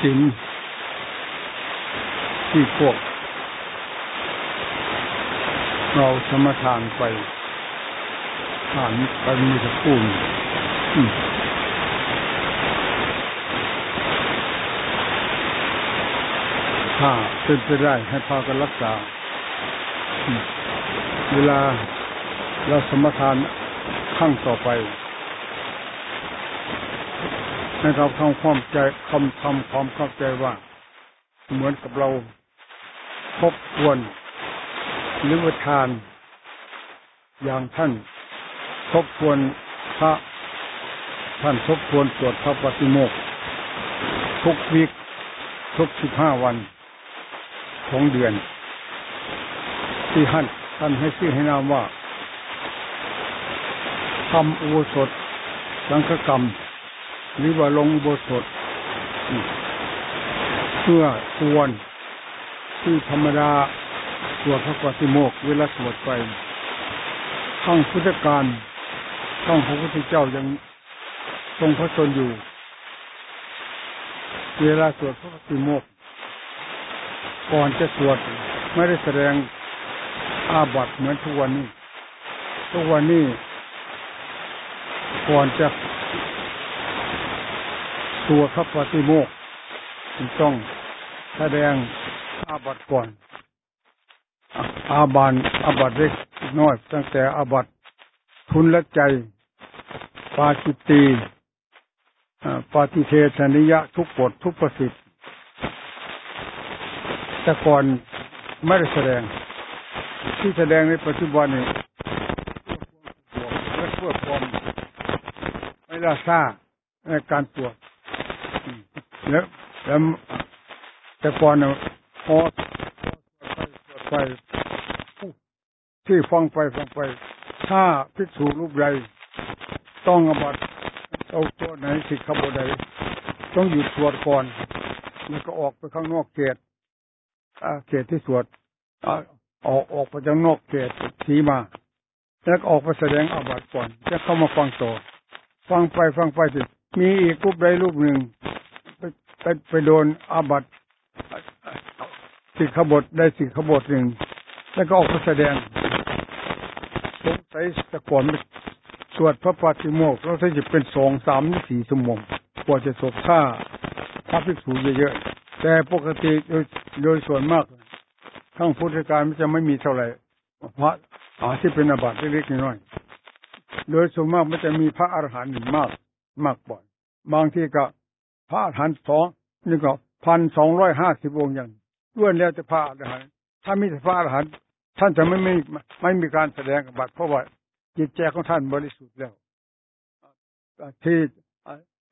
ศีลที่พวก เราสมทานไปทานไปมีสกุลถ้าเป็นไปได้ให้พากันรักษา เวลาเราสมทานข้งต่อไป ให้เราทำความใจคำทำความเข้าใจว่า เหมือนกับเราทบทวนหรือว่าทาน อย่างท่านทบทวนพระท่านทบทวนสวดพระปฏิโมกทุกวิกทุกสิบห้าวันของเดือน ที่ท่านท่านให้ชื่อให้นามว่าทำอุโบสถสังฆกรรม หรือว่าลงอุโบสถเพื่อทวนที่ธรรมดาสวดพระปฏิโมกเวลาสวดไปข้างพุทธการข้างพระพุทธเจ้ายังทรงพระชนอยู่ เวลาสวดพระปฏิโมกก่อนจะสวดไม่ได้แสดงอาบัตเหมือนทุกวันนี้ ทุกวันนี้ ก่อนจะ ตัวพระปฏิโมกต้องแสดงอาบัตก่อน อาบานอาบัตเล็กน้อย ตั้งแต่อาบัตทุนละใจ ปาจิตตีปาติเทชนิยะทุกบททุกประสิทธิ์แต่ก่อนไม่ได้แสดง ที่แสดงในปัจจุบันนี้และเพื่อความไม่ล่าซ่าในการตรวจ แล้วแล้วแต่ก่อนเนี่ยพอไปที่ฟังไปฟังไป ถ้าพิสูรูปใดต้องอบัตเอาตัวไหนสิขบวใดต้องหยุดสวดก่อน แล้วก็ออกไปข้างนอกเขตเขตที่สวดออกออกไปจากนอกเขตสีมา แล้วออกไปแสดงอาบัตก่อนจะเข้ามาฟังต่อฟังไปฟังไปสิมีอีกรูปใดรูปหนึ่ง ไปไปโดนอาบัตสิขบทได้สิขบทหนึ่ง แล้วก็ออกมาแสดงสงสัยตะก่อนสวดพระปฏิโมกข์เราจะเป็นสองสามสี่สมงกว่าจะสวดข้าพระภิกษุเยอะๆแต่ปกติโดยโดยส่วนมากทั้งพุทธการมันจะไม่มีเท่าไหร่พระอาที่เป็นอาบัติเล็กๆน้อยๆโดยส่วนมากมันจะมีพระอรหันต์มาก มากบ่อยบางทีก็พระอรหันต์สอง นี่ก็พันสองร้อยห้าสิบองค์อย่างล้วนแล้วจะพระอรหันต์ถ้ามีพระอรหันต์ท่านจะไม่ไม่ไม่มีการแสดงบัตรเพราะว่าจิตใจของท่านบริสุทธิ์แล้วที่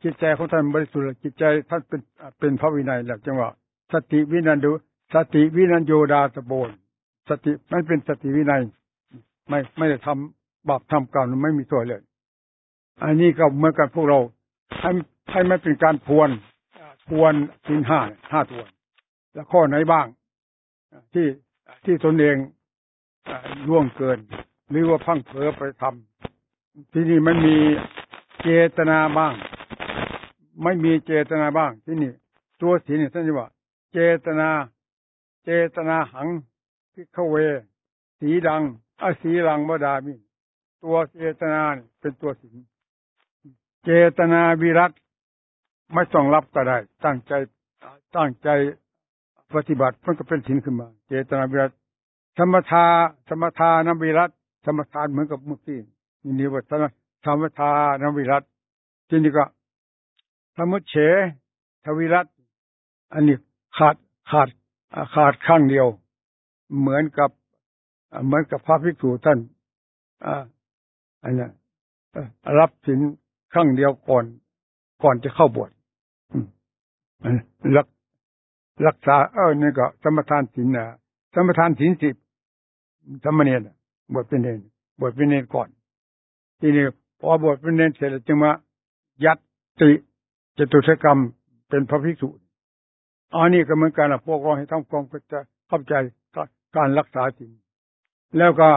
จิตใจของท่านบริสุทธิ์จิตใจท่านเป็นเป็นพระวินัยแล้วจังหวะสติวินันดูสติวินันโยดาตโบนสติมันเป็นสติวินัย ไม่ไม่ได้ทำบาปทำกรรมไม่มีตัวเลย อันนี้ก็เหมือนกันพวกเราให้ให้ไม่เป็นการพวน ทวนสินห้าห้าทวนแล้วข้อไหนบ้างที่ที่ตนเองล่วงเกิน หรือว่าพังเผลอไปทำที่นี่มันมีเจตนาบ้าง ไม่มีเจตนาบ้าง ที่นี่ตัวสีนี่ท่านว่า เจตนา เจตนาหังพิกเว สีดังอสีลังบดามิตัวเจตนาเป็นตัวสินเจตนาวิรัต ไม่ต้องรับก็ได้ ตั้งใจตั้งใจปฏิบัติมันก็เป็นสินขึ้นมา เจตนาวิรัตธรรมทาธรรมทานวิรัตธรรมทานเหมือนกับเมื่อกี้นี่นี่ว่าธรรมทานวิรัตทีนี้ก็ธรรมเฉทวิรัตอันนี้ขาดขาดขาดข้างเดียว เหมือนกับเหมือนกับพระภิกษุท่านอันนี้รับสินข้างเดียวก่อน ก่อนจะเข้าบวช รักรักษาเออนี่ก็สมทานศีลนะสมทานศีลสิบสมเณรบวชเป็นเนรบวชเป็นเนรก่อน ทีนี้พอบวชเป็นเนรเสร็จจึงมายัดติจตุชกรรมเป็นพระภิกษุอันนี้ก็เหมือนกันนะพวกเราให้ทำความจะเข้าใจการรักษาศีลแล้วก็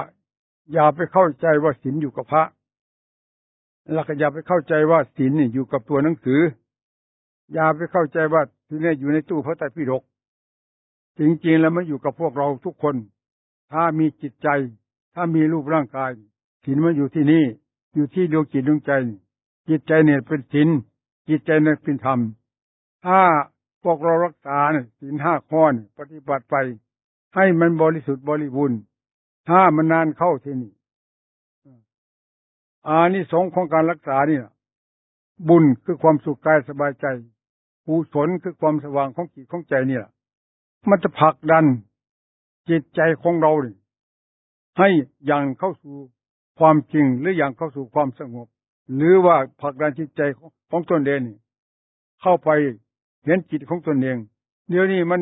อย่าไปเข้าใจว่าศีลอยู่กับพระแล้วก็อย่าไปเข้าใจว่าศีลนี่อยู่กับตัวหนังสือ อย่าไปเข้าใจว่าที่นี่อยู่ในตู้พระไตรปิฎกจริงๆแล้วมันอยู่กับพวกเราทุกคน ถ้ามีจิตใจ ถ้ามีรูปร่างกายศีลมันอยู่ที่นี่ อยู่ที่ดวงจิตดวงใจ จิตใจเนี่ยเป็นศีลจิตใจเนี่ยเป็นธรรม ถ้าพวกเรารักษาศีลห้าข้อปฏิบัติไป ให้มันบริสุทธิ์บริบูรณ์ถ้ามันนานเข้าที่นี่อานิสงส์ของการรักษาเนี่ยบุญคือความสุขกายสบายใจ กุศลคือความสว่างของจิตของใจเนี่ยมันจะผลักดัน จิตใจของเราเนี่ยให้อย่างเข้าสู่ความจริงหรืออย่างเข้าสู่ความสงบ หรือว่าผลักดันจิตใจของตนเองเข้าไปเห็นจิตของตนเอง เดี๋ยวนี้มัน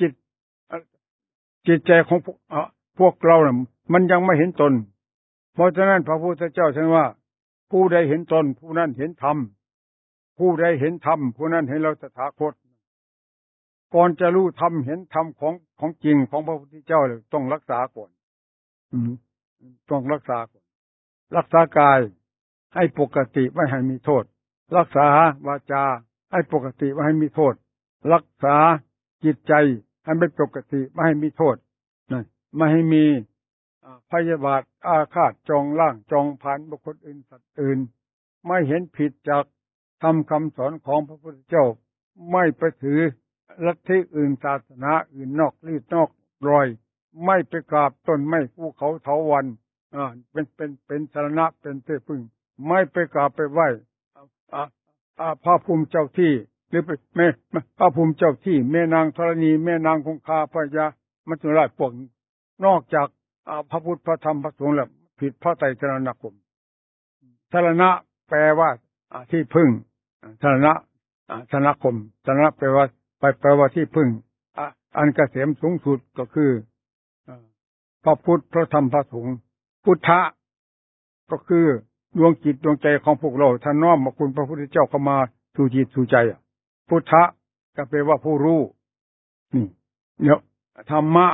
จิตจิตใจของพวกพวกเราเนี่ยมันยังไม่เห็นตน เพราะฉะนั้นพระพุทธเจ้าท่านว่า ผู้ใดเห็นตนผู้นั้นเห็นธรรม ผู้ใดเห็นธรรมผู้นั้นเห็นเราตถาคต ก่อนจะรู้ธรรมเห็นธรรมของของจริงของพระพุทธเจ้าเลยต้องรักษาก่อนต้องรักษาก่อน รักษากายให้ปกติไม่ให้มีโทษ รักษาวาจาให้ปกติไม่ให้มีโทษ รักษาจิตใจให้ไม่ปกติไม่ให้มีโทษนไม่ให้มีพยาบาทอาฆาตจองล่างจองผ่านบุคคลอื่นสัตว์อื่น ไม่เห็นผิดจาก ทำคำสอนของพระพุทธเจ้าไม่ไปถือลัทธิอื่นศาสนาอื่นนอกลีดนอกรอย ไม่ไปกราบต้นไม้ภูเขาเถาวันอ่าเป็นเป็นเป็นสารณะเป็นเทพึ่ง ไม่ไปกราบไปไหว้พระภูมิเจ้าที่ หรือไปแม่พระภูมิเจ้าที่ แม่นางธรณี แม่นางคงคาพญามัจจุราชพวกนอกจากพระพุทธพระธรรมพระสงฆ์แล้วผิดพระไตรสรณคมสารณะแปลว่าที่พึ่ง สารณะสารคมสารณะแปลว่าไปแปลว่าที่พึ่งอันกเกษมสูงสุดก็คือพระพุทธพระธรรมพระสงฆ์พุทธะก็คือดวงจิตดวงใจของพวกเราท่านน้อมมาคุณพระพุทธเจ้าเข้ามาสู่จิตสู่ใจพุทธะก็แปลว่าผู้รู้นี่เนี่ยธรรมะ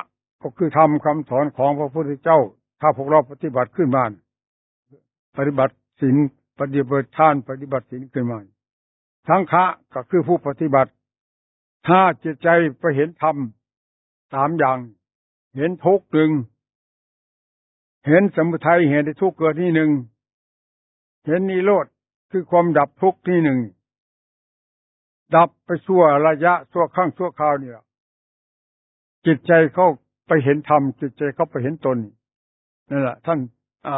ก็คือทำคำสอนของพระพุทธเจ้า ถ้าพวกเราปฏิบัติขึ้นมาปฏิบัติศีลปฏิบัติทานปฏิบัติศีลขึ้นมา ทั้งคะก็คือผู้ปฏิบัติ ถ้าจิตใจไปเห็นธรรมสามอย่าง เห็นทุกข์หนึ่ง เห็นสมุทัยเห็นทุกข์เกิดที่หนึ่ง เห็นนิโรธคือความดับทุกข์ที่หนึ่ง ดับไปชั่วระยะชั่วข้างชั่วคราวเนี่ย จิตใจเขาไปเห็นธรรมจิตใจเขาไปเห็นตนนั่นแหละ ท่านอ่า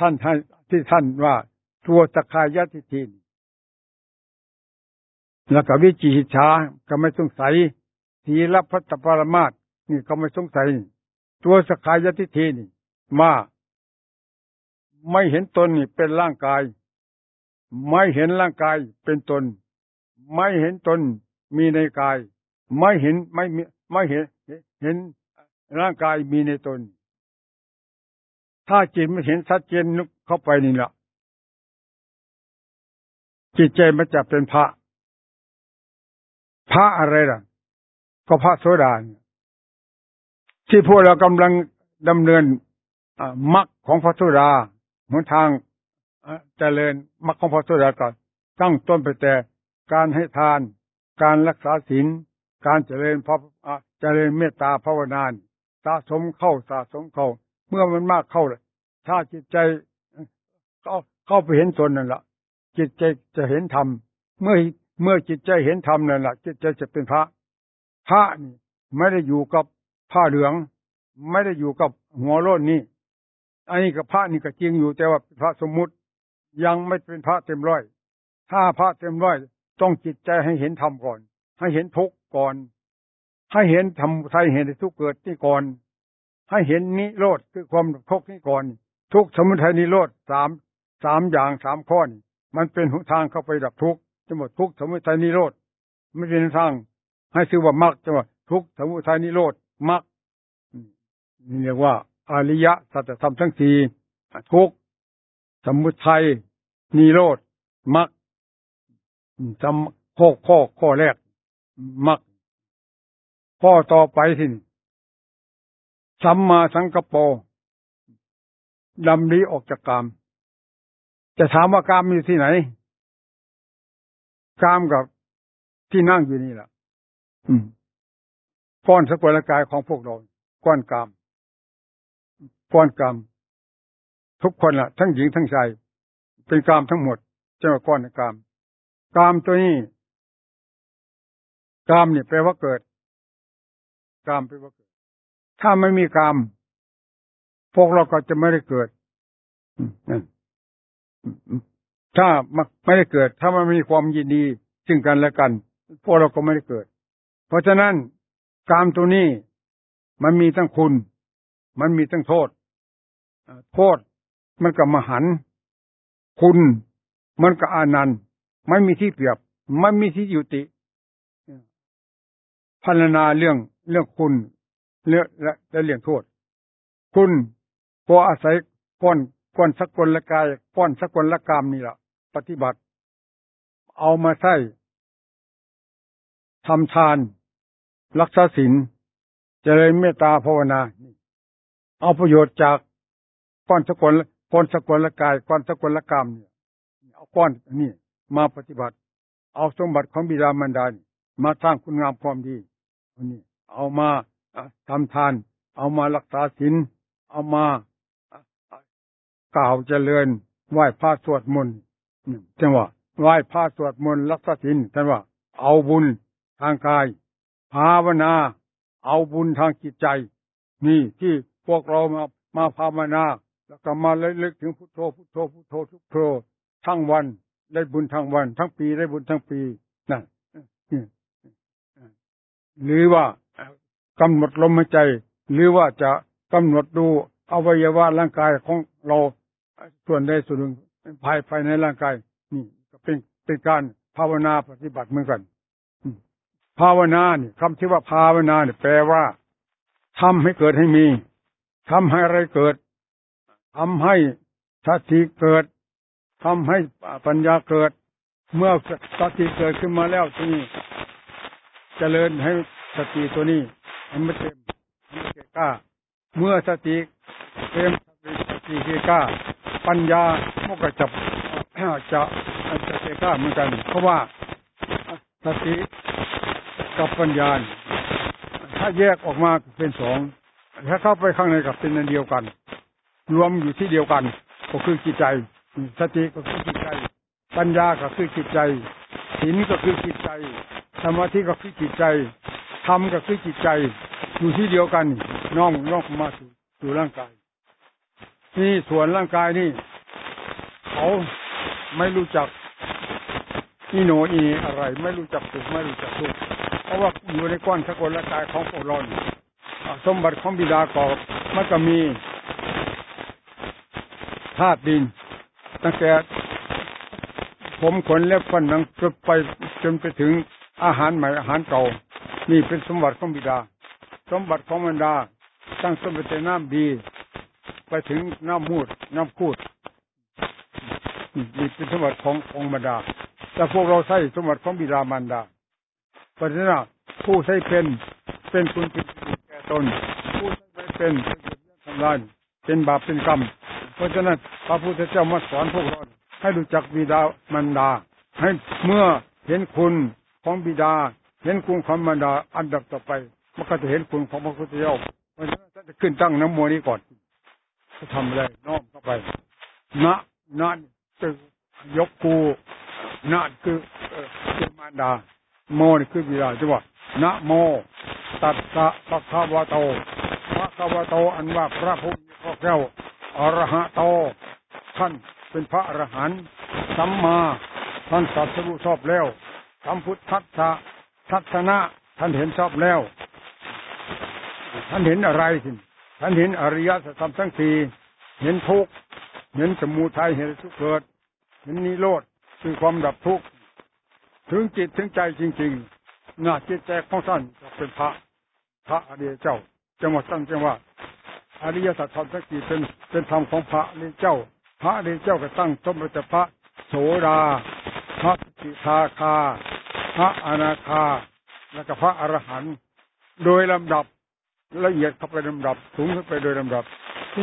ท่านท่านที่ท่านว่าตัวตะคายทิฏฐิ แล้วก็วิจิตชาก็ไม่สงสัยทีรพัตปรมาตนี่ก็ไม่สงสัย ตัวสกายทิฏฐินี่มาไม่เห็นตนนี่เป็นร่างกาย ไม่เห็นร่างกายเป็นตน ไม่เห็นตนมีในกาย ไม่เห็นไม่มีไม่เห็น เห็นร่างกายมีในตน ถ้าจิตไม่เห็นชัดเจนเข้าไปนี่แหละจิตใจมันจะเป็นพระ พระอะไรล่ะ ก็พระโสดาที่พวกเรากำลังดำเนินมรรคของพระโสดาหนทางเจริญมรรคของพระโสดาก่อนตั้งต้นไปแต่การให้ทาน การรักษาศีลการเจริญพระเจริญเมตตาภาวนานสะสมเข้าสะสมเข้า เมื่อมันมากเข้าเลยถ้าจิตใจเข้าเข้าไปเห็นตนนั่นแหละจิตใจจะเห็นธรรมเมื่อ เมื่อจิตใจเห็นธรรมนั่นแหละจิตใจจะเป็นพระ พระนี่ไม่ได้อยู่กับผ้าเหลือง ไม่ได้อยู่กับหัวโล้นนี่อันนี้กับพระนี่ก็จริงอยู่แต่ว่าพระสมมุติยังไม่เป็นพระเต็มร้อย ถ้าพระเต็มร้อยต้องจิตใจให้เห็นธรรมก่อน ให้เห็นทุกข์ก่อน ให้เห็นธรรมไทยเห็นทุกเกิดนี่ก่อน ให้เห็นนิโรธคือความทุกข์นี่ก่อน ทุกสมุทัยนิโรธสามสามอย่างสามข้อนมันเป็นหนทางเข้าไปดับทุกข์ จะหมดทุกสมุทัยนิโรธไม่เป็นทางให้ชื่อว่ามรรคจะว่าทุกสมุทัยนิโรธมรรคนี่เรียกว่าอริยสัจธรรมทั้งสี่ทุกสมุทัยนิโรธมรรคจำข้อข้อข้อแรกมรรคข้อต่อไปสิสัมมาสังกปรดำรีออกจากกรรมจะถามว่ากามอยู่ที่ไหน กามกับที่นั่งอยู่นี่แหละอืมก้อนสกุลกายของพวกเรา ก้อนกรรมก้อนกรรมทุกคนละ่ะ ทั้งหญิงทั้งชาย เป็นกรรมทั้งหมดเจ้าก้อนกรรมกรรมตัวนี้กรรมเนี่ยแปลว่าเกิดกรรมแปลว่าเกิด ถ้าไม่มีกรรมพวกเราก็จะไม่ได้เกิด ถ้าไม่ได้เกิด ถ้ามันมีความยินดีซึ่งกันและกัน พวกเราก็ไม่ได้เกิด เพราะฉะนั้นกรรมตัวนี้มันมีทั้งคุณ มันมีทั้งโทษโทษมันกับมหัน คุณมันกับอานันต์ไม่มีที่เปรียบ ไม่มีที่ยุติพัฒนาเรื่องเรื่องคุณเรื่องและและเรื่องโทษ คุณพออาศัยก้อน ก้อนสกลละกายก้อนสกลละกรรมนี่แหละปฏิบัติ เอามาใช้ทำทาน รักษาศีลเจริญเมตตาภาวนา เอาประโยชน์จากก้อนสกลก้อนสกลละกายก้อนสกลละกรรมเนี่ยเอาก้อนนี่มาปฏิบัติ เอาสมบัติของบิดามารดามาสร้างคุณงามความดีนี่เอามาทำทาน เอามารักษาศีลเอามา กล่าวเจริญไหว้พระสวดมนต์จังว่าไหว้พระสวดมนต์รักษาศีลท่านว่า เอาบุญทางกาย ภาวนา เอาบุญทางจิตใจ นี่ที่พวกเรามามาภาวนา แล้วก็มาเลึกถึงพุทโธพุทโธพุทโธทุกโธทั้งวันได้บุญทั้งวัน ทั้งปีได้บุญทั้งปีนั่นหรือว่ากำหนดลมหายใจ หรือว่าจะกำหนดดูอวัยวะร่างกายของเรา ส่วนใดส่วนหนึ่งภายภายในร่างกายนี่ก็เป็นเป็นการภาวนาปฏิบัติเหมือนกันภาวนาเนี่ยคำที่ว่าภาวนาเนี่ยแปลว่าทำให้เกิดให้มีทำให้อะไรเกิดทำให้สติเกิดทำให้ปัญญาเกิด เมื่อสติเกิดขึ้นมาแล้วที่นี่เจริญให้สติตัวนี้มันไม่เต็มมันเกล้า เมื่อสติเต็มสติเกล้า ปัญญามันก็จะจะจะเกล้าเหมือนกัน เพราะว่าสติกับปัญญาถ้าแยกออกมาเป็นสองถ้าเข้าไปข้างในกับเป็นอันเดียวกัน รวมอยู่ที่เดียวกัน ก็คือจิตใจสติก็คือจิตใจ ปัญญาก็คือจิตใจศีลก็คือจิตใจสมาธิก็คือจิตใจธรรมก็คือจิตใจ อยู่ที่เดียวกันน้องน้องมาสู่สู่ร่างกาย นี่ส่วนร่างกายนี่ เขาไม่รู้จักอีโนอีอะไร ไม่รู้จักสุขไม่รู้จักทุกข์เพราะว่าอยู่ในก้อนสกุลร่างกายของพวกเราสมบัติของบิดากอบมันก็มีธาตุดิน ตั้งแต่ผมขนเล็บฟันหนังจนไปจนไปถึงอาหารใหม่อาหารเก่า นี่เป็นสมบัติของบิดา สมบัติของบรรดาตั้งสมบัติน้ำดี ไปถึงน้ำมูดน้ำคูดนี่เป็นสมบัติขององบรรดา แต่พวกเราใช้สมบัติของบิดามารดาเพราะฉะนั้นผู้ใช้เป็นเป็นคุณเป็นแก่ตน ผู้ใช้ไม่เป็นเป็นทำลายเป็นบาปเป็นกรรม เพราะฉะนั้นพระพุทธเจ้ามาสอนพวกเราให้รู้จักบิดามารดา ให้เมื่อเห็นคุณของบิดา เห็นคุณของมารดาอันดับต่อไปมันก็จะเห็นคุณของพระพุทธเจ้าเพราะฉะนั้นจะขึ้นตั้งน้ำมวนี้ก่อน จะทำอะไรน้อมเข้าไปนะนั่นคือยกกูนะคือคือมารดา โมนี่คือบิดาจังหวะนะโม ตัสสะปะคะวะโตปะคะวะโต อันว่าพระพุทธเจ้าอรหะโต ท่านเป็นพระอรหันต์สัมมาท่านสัตรู้ชอบแล้วทำพุทธัสะทัศนะ ท่านเห็นชอบแล้ว ท่านเห็นอะไรสิ ท่านเห็นอริยสัจธรรมทั้งสี่เห็นทุกข์เห็นสมุทัยเห็นทุกข์เกิด เห็นนิโรธคือความดับทุกข์ถึงจิตถึงใจจริงๆน่าจิตใจของท่านเป็นพระพระอริยเจ้า จังหวัดตั้งจังว่าอริยสัจธรรมทั้งสี่เป็นเป็นธรรมของพระอริยเจ้า พระเดชเจ้าก็ตั้งสมเด็จพระโสดาพระสิทาคา พระอนาคาแล้วก็พระอรหันต์โดยลำดับ ละเอียดเข้าไปลำดับสูงขึ้นไปโดยลำดับ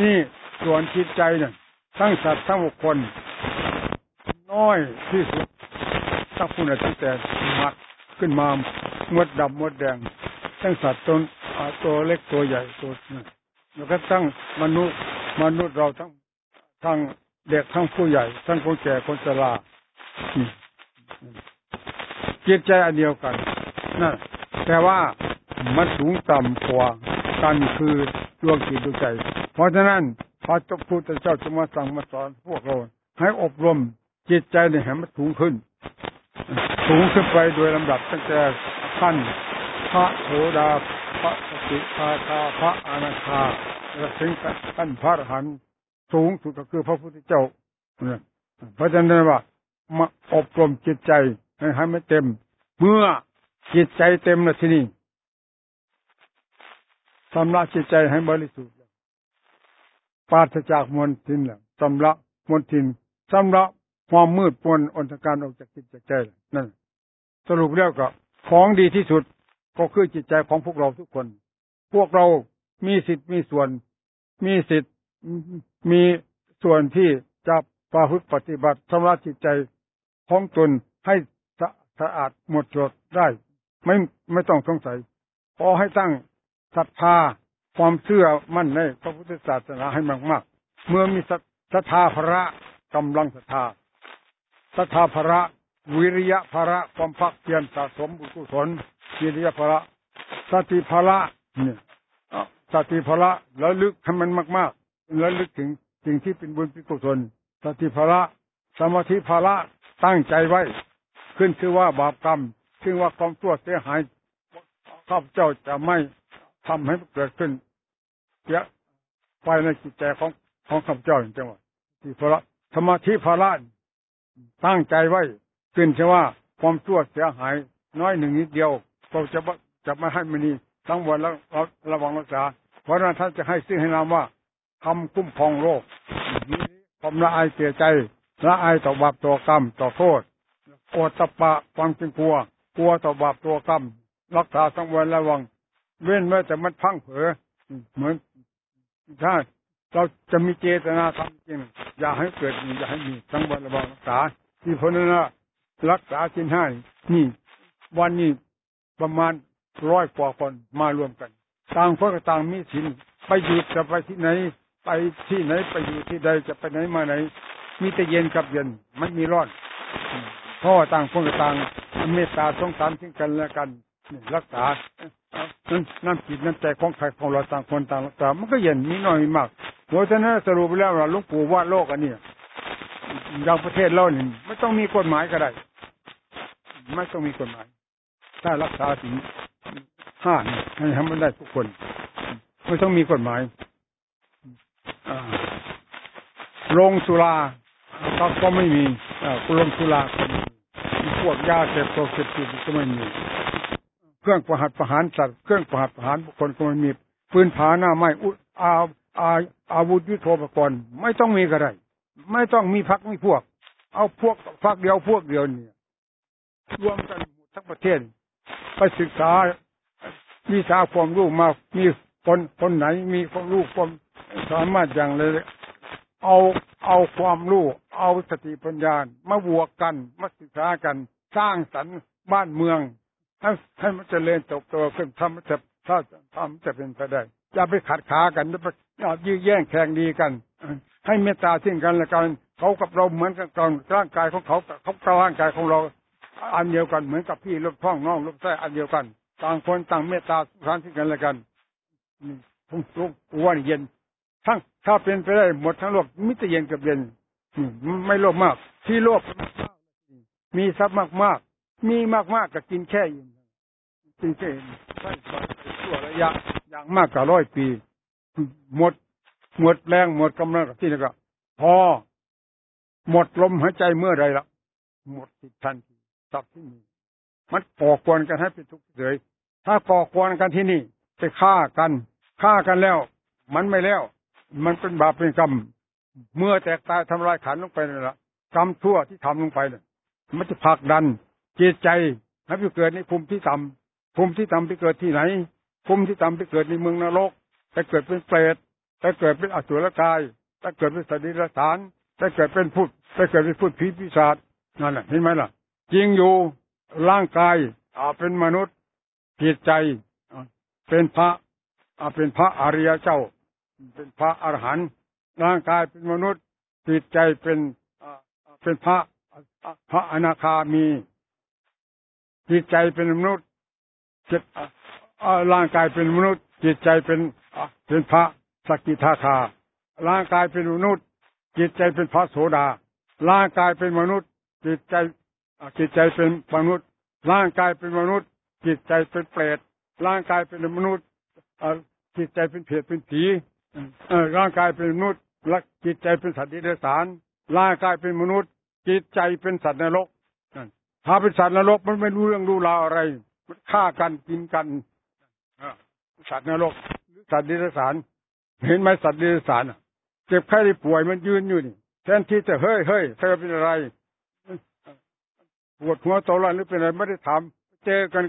นี่ส่วนจิตใจเนี่ยทั้งสัตว์ทั้งบุคคล น้อยที่สุดทั้งผู้นั้นตั้งแต่มัดขึ้นมาหมดดำหมดแดง ทั้งสัตว์ตนตัวเล็กตัวใหญ่ตัวแล้วก็ทั้งมนุษย์มนุษย์เราทั้งทั้งเด็กทั้งผู้ใหญ่ ทั้งคนแก่คนชราจิตใจอันเดียวกันนั่นแต่ว่ามันสูงต่ำกว่า กันคือดวงจิตดวงใจ เพราะฉะนั้นพระเจ้าพุทธเจ้าจะมาสั่งมาสอนพวกเราให้อบรมจิตใจในให้มันสูงขึ้น สูงขึ้นไปโดยลำดับตั้งแต่ขั้นพระโสดาพระสกิทาคาพระอนาคาและถึงขั้นพระอรหันต์สูงสุดก็คือพระพุทธเจ้าเพราะฉะนั้นว่ามาอบรมจิตใจให้ให้มันเต็ม เมื่อจิตใจเต็มแล้วที่นี่ สำระจิตใจให้บริสุทธิ์ปราศจากมวลทินแล้วสำระมวลทินสำระความมืดปนอนตการออกจากจิตใจนั่นสรุปแล้วก็ของดีที่สุดก็คือจิตใจของพวกเราทุกคน พวกเรามีสิทธิ์มีส่วน มีสิทธิ์มีส่วนที่จะประพฤติปฏิบัติสำระจิตใจของตนให้สะสะอาดหมดจดได้ ไม่ไม่ต้องสงสัยขอให้ตั้ง ศรัทธาความเชื่อมั่นในพระพุทธศาสนาให้มากๆ เมื่อมีศรัทธาพระกำลังศรัทธาศรัทธาพระวิริยะพระความพักเพียรสะสมบุญกุศลวิริยะพระสติพระเนี่ยสติพระแล้วลึกให้มันมากๆแล้วลึกถึงสิ่งที่เป็นบุญเป็นกุศลสติพระสมาธิพระตั้งใจไว้ ขึ้นชื่อว่าบาปกรรมชื่อว่าความชั่วเสียหายข้าพเจ้าจะไม่ ทำให้เกิดขึ้นเยอะไปในจิตใจของของข้าพเจ้าอย่างจังหวะที่พระสมาธิพระตั้งใจไว้ขึ้นชื่อว่าความชั่วเสียหาย น้อยหนึ่งนิดเดียวเราจะจะไม่ให้มันนี่ทั้งวันแล้วระวังรักษา เพราะนั้นท่านจะให้ซื้อให้นามว่าคำคุ้มครองโลกนี้ความละอายเสียใจละอายต่อบาปต่อกรรมต่อโทษโอตปะความจริงกลัว กลัวต่อบาปตัวกรรมรักษาสังวรระวัง เว้นไว้แต่มันพังเผลอเหมือนถ้าเราจะมีเจตนาทำจริงอย่าให้เกิดอย่าให้มีสังวรระวังรักษา ที่พนันรักษาสิ้นห้านี่ วันนี้ประมาณร้อยกว่าคนมารวมกันต่างคนก็ต่างมีสินไปอยู่จะไปที่ไหน ไปที่ไหนไปอยู่ที่ใดจะไปไหนมาไหน มีแต่เย็นกับเย็นไม่มีร้อนเพราะต่างคนก็ต่างเมตตาสงสารซึ่งกันและกันรักษา นั่นนั่นจิตนั่นใจของใครของเราต่างคนต่างรักษามันก็เย็นมีน้อยมีมากโดยฉะนั้นสรุปแล้วเราลุงปู่ว่าโลกอันนี้อย่างประเทศเราเนี่ยไม่ต้องมีกฎหมายก็ได้ไม่ต้องมีกฎหมาย ถ้ารักษาสิ่งห้าให้ทำมันได้ทุกคน ไม่ต้องมีกฎหมายโรงสุราก็ไม่มีโรงสุราพวกยาเสพติดเสพติดก็ไม่มี เครื่องประหัตประหารสัตว์เครื่องประหัตประหารบุคคลก็ไม่มีปืนผาหน้าไม้อุอาอาอาวุธยุโทโธปกรณ์ไม่ต้องมีก็ได้ไม่ต้องมีพักมีพวก เอาพวกพักเดียวพวกเดียวเนี่ยรวมกันทั้งประเทศไปศึกษาวิชาความรู้มามีคนคนไหนมีความรู้ความสามารถอย่างเลย เอาเอาความรู้ เอาสติปัญญามาบวกกัน มาศึกษากัน สร้างสรรค์บ้านเมือง ให้ให้มันจเจริญเติบโตขึ้นทำมันจะถ้าทำจะเป็นไปได้อย่าไปขัดขากันอย่าไปยื้อแย่งแข่งดีกัน ให้เมตตาซึ่งกันและกันเขากับเราเหมือนกันกันร่างกายของเขาเขากับร่างกายของเรา อันเดียวกันเหมือนกับพี่ลูกพ่องน้องลูกแท้อันเดียวกัน ต่างคนต่างเมตตาสุขานซึ่งกันและกันนี่ผมลูกวันเย็น ทั้งถ้าเป็นไปได้หมดทั้งโลกมิตรเย็นกับเย็นไม่โลภมาก ที่โลภมีทรัพย์มาก มีมากมากก็กินแค่ยินกินแค่ใช่ชั่วระยะ อย่างมากกว่าร้อยปี หมด หมดแรงหมดกำลังที่นี่ก็พอหมดลมหายใจเมื่อไรละหมดสิทันทีสับที่นี่มันก่อกวนกันให้เป็นทุกข์เฉยถ้าก่อกวนกันที่นี่ไปฆ่ากันฆ่ากันแล้ว มันไม่แล้ว มันเป็นบาปเป็นกรรม เมื่อแตกตายทำลายขันลงไปนั่นละกรรมทั่วที่ทำลงไปเนี่ยมันจะผลักดัน จิตใจให้ไปเกิดในภูมิที่ต่ำภูมิที่ต่ำไปเกิดที่ไหน ภูมิที่ต่ำไปเกิดในเมืองนรกไปเกิดเป็นเปรตไปเกิดเป็นอสุรกายไปเกิดเป็นสติรสารไปเกิดเป็นพุทธไปเกิดเป็นพุทธผีพิศาจนั่นแหละเห็นไหมล่ะ จริงอยู่ร่างกายอาเป็นมนุษย์จิตใจเป็นพระอาเป็นพระอริยเจ้า เป็นพระอรหันต์ร่างกายเป็นมนุษย์จิตใจเป็นเป็นพระพระอนาคามี จิตใจเป็นมนุษย์จิตร่างกายเป็นมนุษย์ จิตใจเป็นเป็นพระสกิทาคา ร่างกายเป็นมนุษย์ จิตใจเป็นพระโสดา ร่างกายเป็นมนุษย์ จิตใจจิตใจเป็นมนุษย์ ร่างกายเป็นมนุษย์ จิตใจเป็นเปรตร่างกายเป็นมนุษย์จิตใจเป็นเผียเป็นผีร่างกายเป็นมนุษย์และจิตใจเป็นสัตว์ดิเรกชันร่างกายเป็นมนุษย์ จิตใจเป็นสัตว์นรก ถ้าเป็นสัตว์นรกมันไม่รู้เรื่องรู้ราวอะไรมันฆ่ากันกินกันสัตว์นรกหรือสัตว์ดิเรกชันเห็นไหมสัตว์ดิเรกชันเจ็บไข้ได้ป่วยมันยืนอยู่นี่แทนที่จะเฮ้ยเฮ้ยเธอเป็นอะไรปวดหัวโตแล้วหรือเป็นอะไรไม่ได้ถามเจอกัน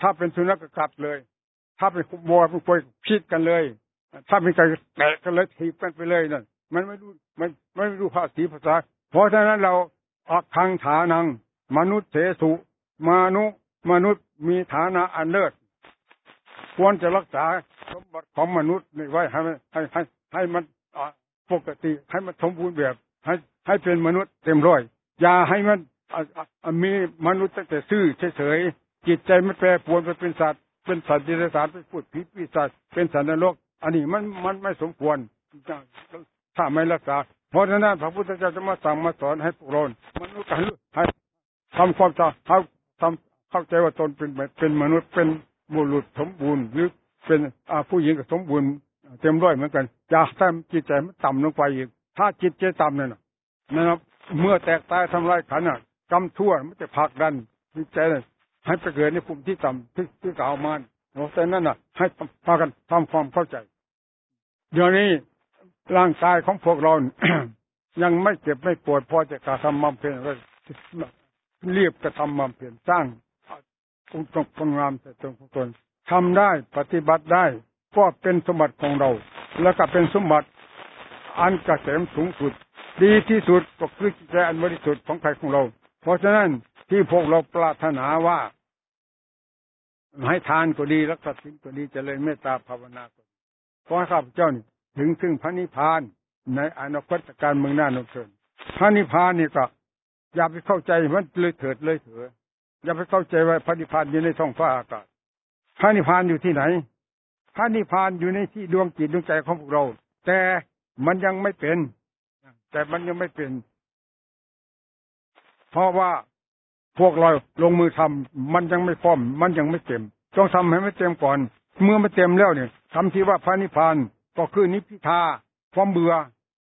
ถ้าเป็นสุนัขก็กัดเลย ถ้าเป็นวัวเป็นควายพิดกันเลย ถ้าเป็นไก่แตะกันเลยทีบกันไปเลยนั่นมันไม่รู้มันไม่รู้ภาษีภาษา เพราะฉะนั้นเราออกทางฐานัง มนุษย์เสสุมานุมนุษย์มีฐานะอันเลิศควรจะรักษาสมบัติของมนุษย์ไว้ให้ให้ให้ให้มันปกติให้มันสมบูรณ์แบบ ให้ให้เป็นมนุษย์เต็มร้อยอย่าให้มันมีมนุษย์ตั้งแต่ซื่อเฉยๆจิตใจมันแปรปรวนไปเป็นสัตว์เป็นสัตว์ดิเรกชันเป็นพูดผีปีศาจเป็นสัตว์นรกอันนี้มันมันไม่สมควรถ้าไม่รักษา เพราะฉะนั้นพระพุทธเจ้าจะมาสั่งมาสอนให้พวกเรามนุษย์ให้ ทำความจะเขาทำเข้าใจว่าตนเป็นเป็นมนุษย์เป็นบุรุษสมบูรณ์หรือเป็นผู้หญิงก็สมบูรณ์เต็มร้อยเหมือนกันอย่าทำจิตใจมันต่ำลงไปอีก ถ้าจิตใจต่ำเนี่ยนะครับเมื่อแตกตายทำลายขันอะกำทั่วมันจะผลักดันจิตใจให้ไปเกิดในภูมิที่ต่ำที่ที่กล่าวมาเพราะฉะนั้นอะ ให้พากันทำความเข้าใจเดี๋ยวนี้ร่างกายของพวกเรา ยังไม่เจ็บไม่ปวดพอจะกระทำบำเพ็ญ เรียบกระทำบำเพ็ญสร้างคุณตรงคุณงามแต่ตรงตนทำได้ปฏิบัติได้ก็เป็นสมบัติของเรา แล้วก็เป็นสมบัติอันกระเสมสูงสุด ดีที่สุดก็คือจิตใจอันบริสุทธิ์ของใครของเรา เพราะฉะนั้นที่พวกเราปรารถนาว่าให้ทานก็ดีรักษาศีลก็ดีจเจริญเมตตาภาวนาก็ขอข้าพเจ้านี่ถึงซึ่งพระนิพพานในอนาคตการเมืองหน้านนเทินพระนิพพานนี่ก็ อย่าไปเข้าใจมันเลยเถิดเลยเถอะอย่าไปเข้าใจว่าพระนิพพานอยู่ในท้องฟ้าอากาศพระนิพพานอยู่ที่ไหนพระนิพพานอยู่ในที่ดวงจิตดวงใจของพวกเรา แต่มันยังไม่เป็น แต่มันยังไม่เป็น เพราะว่าพวกเราลงมือทำมันยังไม่พร้อม มันยังไม่เต็มต้องทำให้ไม่เต็มก่อน เมื่อมันเต็มแล้วเนี่ยทำที่ว่าพระนิพพานก็คือนิพพิทาความเบื่อ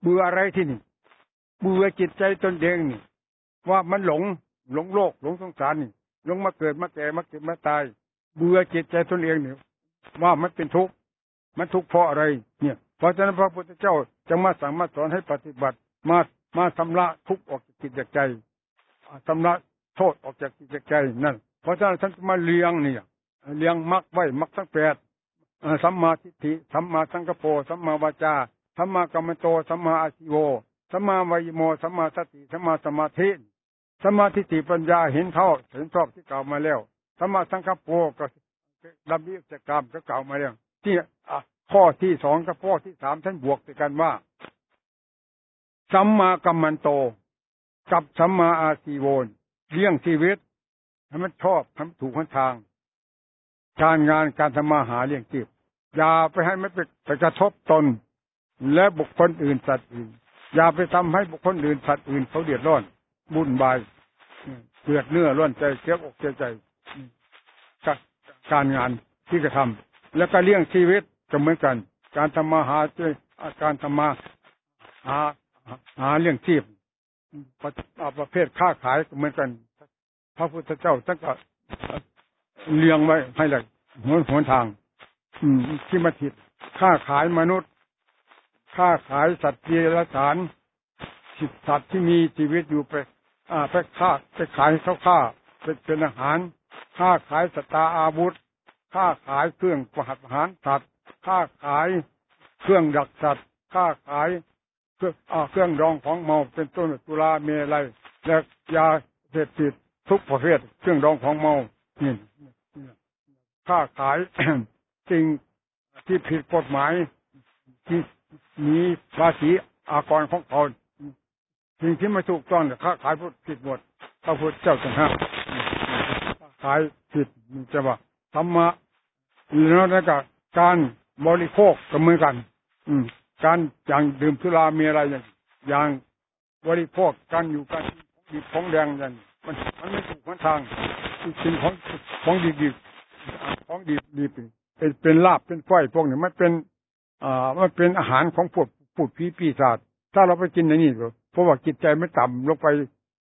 เบื่ออะไรที่นี่ เบื่อจิตใจตนเองนี่ ว่ามันหลงหลงโลกหลงสงสารนี่หลงมาเกิดมาแก่มาเก็บมาตาย เบื่อจิตใจตนเองเนี่ยว่ามันเป็นทุกข์มันทุกข์เพราะอะไร เนี่ย เพราะฉะนั้นพระพุทธเจ้าจะมาสั่งมาสอนให้ปฏิบัติมามาชำระทุกข์ออกจากจิตจากใจชำระโทษออกจากจิตจากใจนั่น เพราะฉะนั้นท่านมาเลี้ยงเนี่ยเลี้ยงมรรคไว้มรรคทั้งแปดสัมมาทิฏฐิสัมมาสังกปรสัมมาวาจาสัมมากรรมโตสัมมาอาชิโวสัมมาวายโมสัมมาสติสัมมาสมาธิ สมาทิฏฐิปัญญาเห็นเท่าเห็นชอบที่กล่าวมาแล้วสมาสังกปรก็ดำเนินกรรมก็กล่าวมาแล้วที่ข้อที่สองกับข้อที่สามท่านบวกกันว่าสัมมากัมมันโต กับสัมมาอาชีโวนเลี้ยงชีวิตให้มันชอบทำถูกทาง การงานการทำมาหาเลี้ยงชีพอย่าไปให้มันไปกระทบตน และบุคคลอื่นสัตว์อื่น อย่าไปทำให้บุคคลอื่นสัตว์อื่นเขาเดือดร้อน บุญบายเดือดเนื้อร้อนใจเสียอกเสียใจการงานที่จะทำแล้วก็เลี้ยงชีวิตก็เหมือนกัน การทำมาหาการทำมาหาหาเลี้ยงชีพประเภทค้าขายก็เหมือนกัน พระพุทธเจ้าท่านก็เลี้ยงไว้ให้เลยหัวหัวทาง อืมที่มาถิดค้าขายมนุษย์ ค้าขายสัตว์เดรัจฉานสัตว์ที่มีชีวิตอยู่ไปอ่า ไปค้าไปขายเขาค้าเป็นอาหาร ค้าขายสตาอาวุธ ค้าขายเครื่องประหัตหารสัตว์ค้าขายเครื่องดักสัตว์ ค้าขายเครื่องเครื่องรองของเมาเป็นต้นตุลาเมลัยและยาเสพติดทุกประเภทเครื่องรองของเมานี่ค้าขายสิ่งที่ผิดกฎหมายที่มีภาษีอากรของเขา สิ่งที่ไม่ถูกต้องเนี่ยค้าขายพูดผิดหมดพระพุทธเจ้าจึงห้ามขายผิดจะว่าธรรมะแล้วก็การบริโภคก็เหมือนกัน อืม การอย่างดื่มสุรามีอะไรอย่างอย่างบริโภคการอยู่กันดีของแดงอย่างมันมันไม่ถูกมันทางสิ่งของของดีดีของดีดีเป็นเป็นลาบเป็นฝ้อยพวกนี้มันเป็นอ่ามันเป็นอาหารของพวกพูดผีปีศาจถ้าเราไปกินในนี้ เพราะว่าจิตใจไม่ต่ำลงไป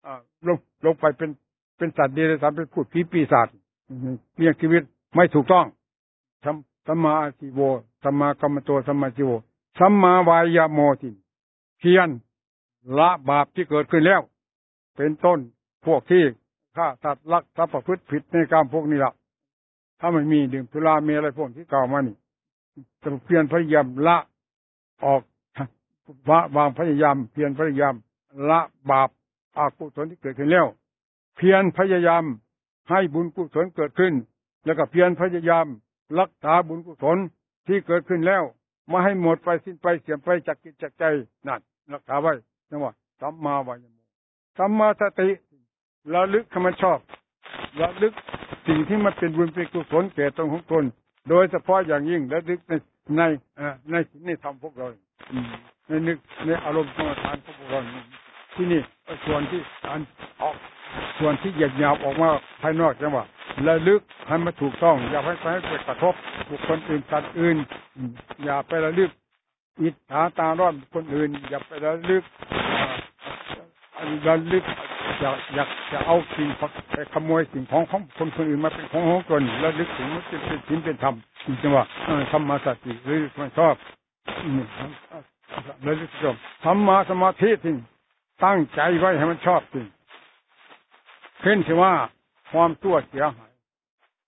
อลงลงไปเป็นเป็นสัตว์เดรัจฉานเป็นพูดผีปีศาจเลี้ยงชีวิตไม่ถูกต้องทำสัมมาอาชีโวสัมมากรรมตัวสัมมาชีโวสัมมาวายโมติเพียนละบาปที่เกิดขึ้นแล้ว เป็นต้นพวกที่ฆ่าสัตว์ลักทรัพย์ประพฤติผิดในกรรมพวกนี้ละถ้ามันมีดื่มสุรามีอะไรพวกที่กล่าวมานี่จะเพียนพยายามละออก วางพยายาม เพียรพยายาม ละบาปอากุศลที่เกิดขึ้นแล้ว เพียรพยายามให้บุญกุศลเกิดขึ้น แล้วก็เพียรพยายาม รักษาบุญกุศลที่เกิดขึ้นแล้วมาให้หมดไปสิ้นไปเสียไปจากกิจจากใจนั่นรักษาไว้นะว่าสัมมาวายโมสัมมาสติระลึกคำชอบระลึกสิ่งที่มันเป็นบุญเป็นกุศลแก่ตนของตนโดยเฉพาะอย่างยิ่งระลึกในในในในธรรมพวกเรา ในนึกในอารมณ์กรรมฐานของพวกเรที่นี่ส่วนที่อันออกส่วนที่หยาบหยาบออกมาภายนอกจังหวะระลึกให้มันถูกต้อง อย่าให้ไปให้เกิดกระทบบุคคลอื่นสัตว์อื่น อย่าไประลึกอิจฉาตาร้อนคนอื่น อย่าไประลึกระลึกอยากอยากจะเอาสิ่งไปขโมยสิ่งของของคนคนอื่นมาเป็นของของตนแล้วลึกถึงมันเป็นสิ่งเป็นธรรมจังว่าธรรมสติหรือมันชอบ เลยจบธรรมาสมาธิจริงตั้งใจไว้ให้มันชอบจริงเช่นที่ว่าความตัวเสียหาย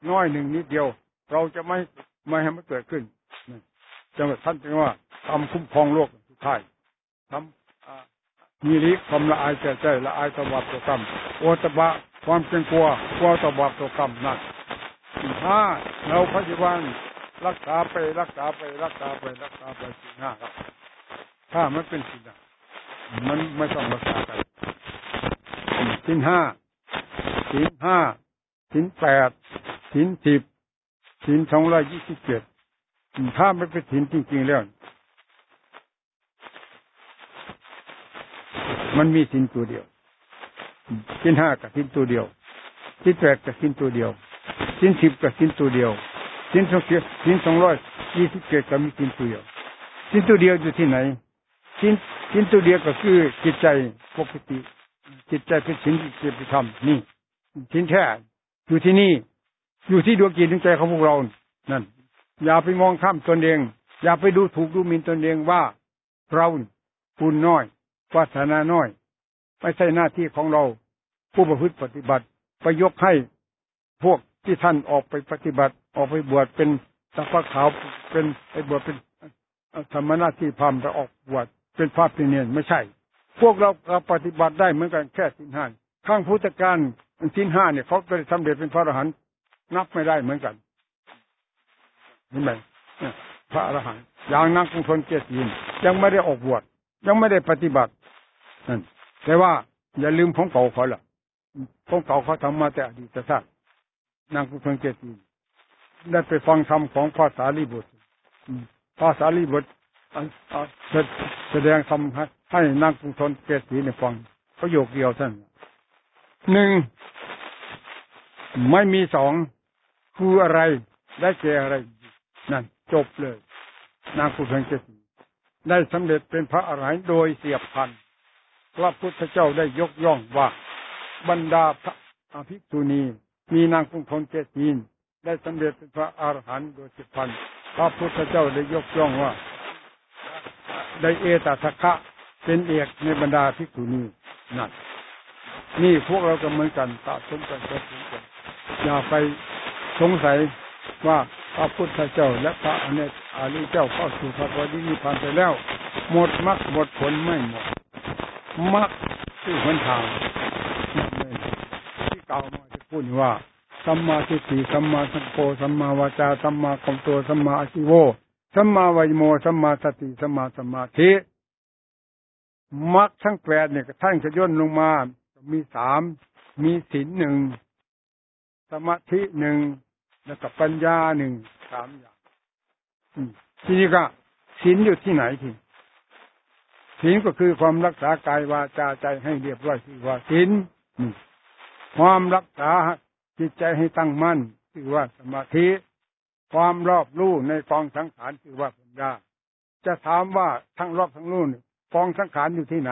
น้อยหนึ่งนิดเดียว เราจะไม่ไม่ให้มันเกิดขึ้นจังหวะท่านจึงว่าทำคุ้มครองโลกสุดท้ายทำมีริความละอายใจใจละอายตบาปตัวกรรมโอตบะความเป็นกลัวกลัวตบาปตัวกรรมนั่นห้าเราพยาบาลรักษาไปรักษาไปรักษาไปรักษาไปสิ่งห้าครับ ถ้ามันเป็นสิ่งมันไม่ต้องรักษาไปสิ่งห้าสินห้าสินแปดสินสิบสินสองร้อยยี่สิบเจ็ดถ้าไม่เป็นสินจริงๆแล้ว มันมีสินตัวเดียวสินห้ากับสินตัวเดียวสินแปดกับสินตัวเดียวสินสิบกับสินตัวเดียวสินสองเสียสินสองร้อยยี่สิบเจ็ดกับมีสินตัวเดียวสินตัวเดียวอยู่ที่ไหน สินสินตัวเดียวก็คือจิตใจปกติ จิตใจเป็นสินที่จะไปทำนี่สินแท้อยู่ที่นี่ อยู่ที่ดวงจิตดวงใจของพวกเรา นั่น อย่าไปมองข้ามตนเอง อย่าไปดูถูกดูหมิ่นตนเองว่าเราคุณน้อยวาสนาน้อย ไม่ใช่หน้าที่ของเรา ผู้ประพฤติปฏิบัติไปยกให้พวกที่ท่านออกไปปฏิบัติ ออกไปบวชเป็นตะพะขาวเป็นไปบวชเป็นธรรมนาที่พามไปออกบวช เป็นพระพิเนียนไม่ใช่ พวกเราปฏิบัติได้เหมือนกันแค่สินห้าข้างพุทธการสิ้นห้าเนี่ยเขาไปสำเร็จเป็นพระอรหันต์นับไม่ได้เหมือนกันเห็นไหมพระอรหันต์อย่างนักกุศลเจตีนยังไม่ได้ออกบวชยังไม่ได้ปฏิบัตินั่นแต่ว่าอย่าลืมของเก่าเขาล่ะของเก่าเขาทำมาแต่อดีตชาตินางกุศลเจตีนได้ไปฟังธรรมของพระสารีบุตรพระสารีบุตร แสดงธรรมให้นางกุศลเจตีนฟังประโยคเดียวท่านหนึ่งไม่มีสองคืออะไรได้แก่อะไร นั่น จบเลย นางพุทธเจ้าได้สำเร็จเป็นพระอรหันต์โดยเสียบพันพระพุทธเจ้าได้ยกย่องว่าบรรดาพระอภิสุนีมีนางพุทธเจตีนได้สำเร็จเป็นพระอรหันต์โดยเสียบพันพระพุทธเจ้าได้ยกย่องว่า ได้เอตสักขะเป็นเอกในบรรดาภิกษุนีนั่นนี่พวกเราก็เหมือนกันสะสมกันสะสมกันอย่าไปสงสัยว่าพระพุทธเจ้าและพระอเนกอาลีเจ้าเข้าสู่พระบรมีพันไปแล้ว หมดมรรคหมดผลไม่หมดมรรคคือหนทางที่เก่ามาจะพูดว่าสัมมาทิฏฐิสัมมาสังโฆสัมมาวาจาสัมมาคำตัวสัมมาอาชีโว สัมมาวายโมสัมมาสติสัมมาสมาธิมรรคทั้งแปดเนี่ยท่านจะย่นลงมา มีสามมีศีลหนึ่งสมาธิหนึ่งแล้วก็ปัญญาหนึ่งสามอย่างทีนี้ก็ศีลอยู่ที่ไหนทีศีลก็คือความรักษากายวาจาใจให้เรียบร้อยคือว่าศีลความรักษาจิตใจให้ตั้งมั่นคือว่าสมาธิ ความรอบรู้ในกองสังขารคือว่าปัญญา จะถามว่าทั้งรอบทั้งรู้กองสังขารอยู่ที่ไหน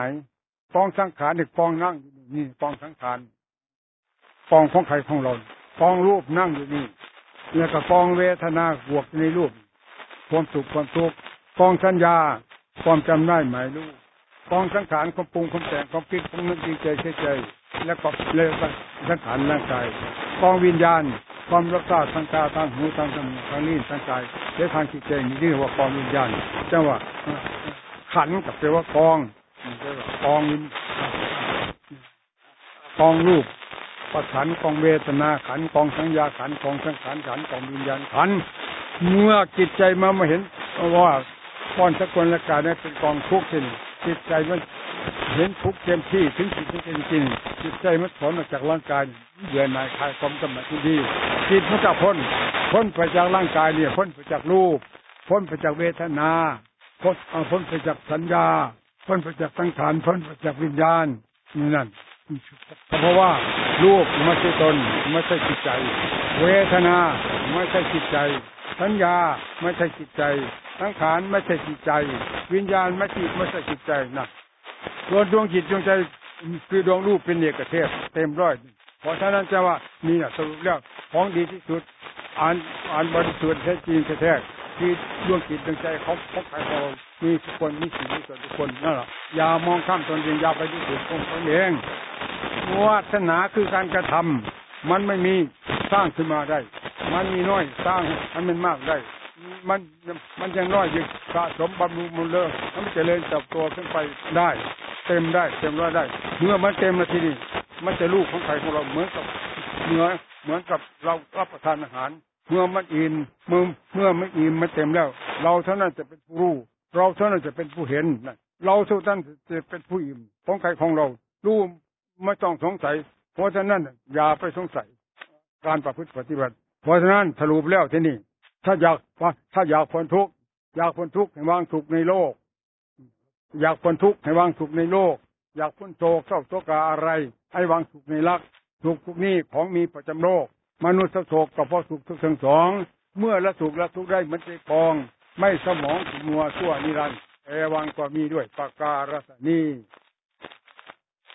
กองสังขารนี่กองนั่งอยู่นี่กองสังขารกองของใครของเรากองรูปนั่งอยู่นี่แล้วก็กองเวทนาบวกในรูป ความสุขความทุกข์กองสัญญาความจำได้หมายรู้กองสังขารความปรุงความแต่งความคิดความนึกดีใจเสียใจแล้วก็เลยสังขารร่างกายกองวิญญาณ ความรักษาทางตาทางหูทางจมูกทางนิ้วทางกายและทางจิตใจนี่เรียกว่ากองวิญญาณจังว่าขันกับแปลว่ากองกองกองรูปประขันกองเวทนาขันกองสัญญาขันกองสังขารขันกองวิญญาณขันเมื่อจิตใจมามาเห็นว่าก้อนสกุลละกาเนี่ยเป็นกองทุกข์จริงจิตใจมันเห็นทุกข์เต็มที่ถึงจิตจริงจริงจิตใจมันถอนออกจากร่างกายเบื่อหน่ายคลายความกำหนัดที่ดี จิตมันจะพ้นพ้นไปจากร่างกายเนี่ยพ้นไปจากรูป พ้นไปจากเวทนาพ้นพ้นไปจากสัญญา พ้นไปจากสังขารพ้นไปจากวิญญาณนี่นั่นเพราะว่ารูปไม่ใช่ตนไม่ใช่จิตใจ เวทนาไม่ใช่จิตใจ สัญญาไม่ใช่จิตใจสังขารไม่ใช่จิตใจ วิญญาณไม่ใช่ไม่ใช่จิตใจนะส่วนดวงจิตดวงใจคือดวงรูปเป็นเอกเทศเต็มร้อย เพราะฉะนั้นจะว่านี่นะสรุปแล้วของดีที่สุดอ่านอ่านบริสุทธิ์แท้จริงแท้ที่ดวงจิตดวงใจเขาเขาใครเขามีทุกคนมีสิ่งมีส่วนทุกคนนั่นแหละอย่ามองข้ามตนเองอย่าไปดูถูกคนตนเองวาสนาคือการกระทำมันไม่มีสร้างขึ้นมาได้ มันมีน้อยสร้างให้มันมากได้ มันมันยังน้อยอยังสะสมบำรุงมันเลยมันจะเริญเติบโตขึ้นไปได้ เต็มได้ เต็มร้อยได้ เมื่อมันเต็มมาทีนี้ มันจะลูกของใครของเราเหมือนกับเนื้อเหมือนกับเรารับประทานอาหาร เมื่อมันอิ่มเมื่อเมื่อไมันอิ่มมันเต็มแล้ว เราเท่านั้นจะเป็นผู้รู้ เราเท่านั้นจะเป็นผู้เห็นเราเท่านั้นจะเป็นผู้อิ่มของใครของเรารู้ไม่ต้องสงสัย เพราะฉะนั้นอย่าไปสงสัย การประพฤติปฏิบัติ เพราะฉะนั้นสรุปแล้วที่นี่ถ้าอยากถ้าอยากพ้นทุกข์อยากพ้นทุกข์ให้วางทุกข์ในโลก อยากพ้นทุกข์ให้วางทุกข์ในโลก อยากพ้นโศกเศร้าโศกาอะไร ให้วางสุกข์ในรักสุกทุกนี้ของมีประจำโลก มนุษย์โศกกับพ่อสุขทุกทั้งสอง เมื่อละสุขละทุกได้มันจะกอง ไม่สมองขุมัวชั่วนิรันดร์เอวังก็มีด้วยปากการสนี